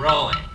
rolling.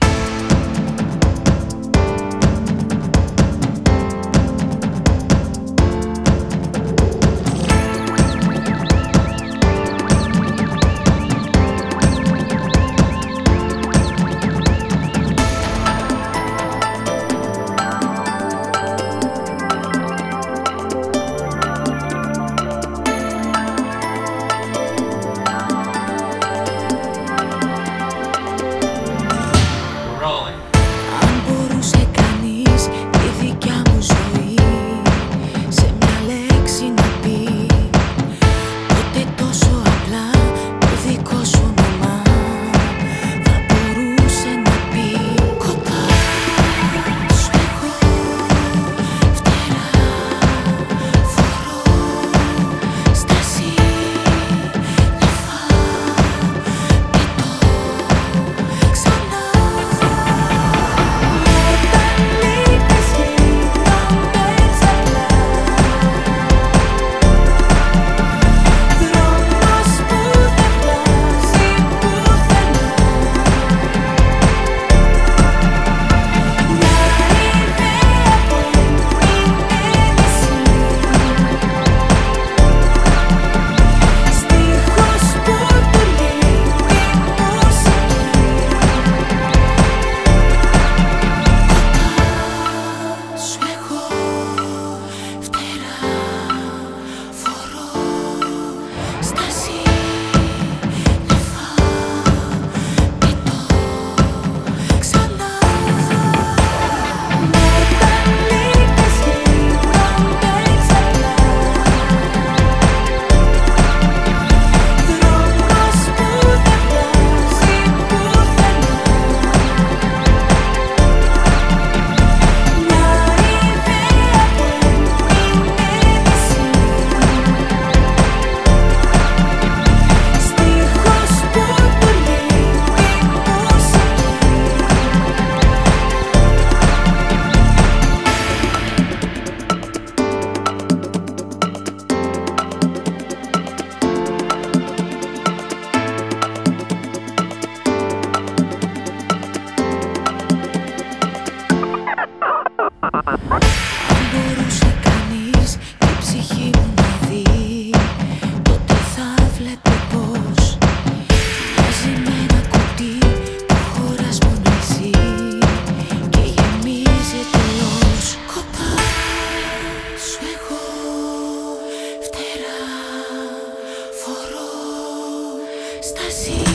see.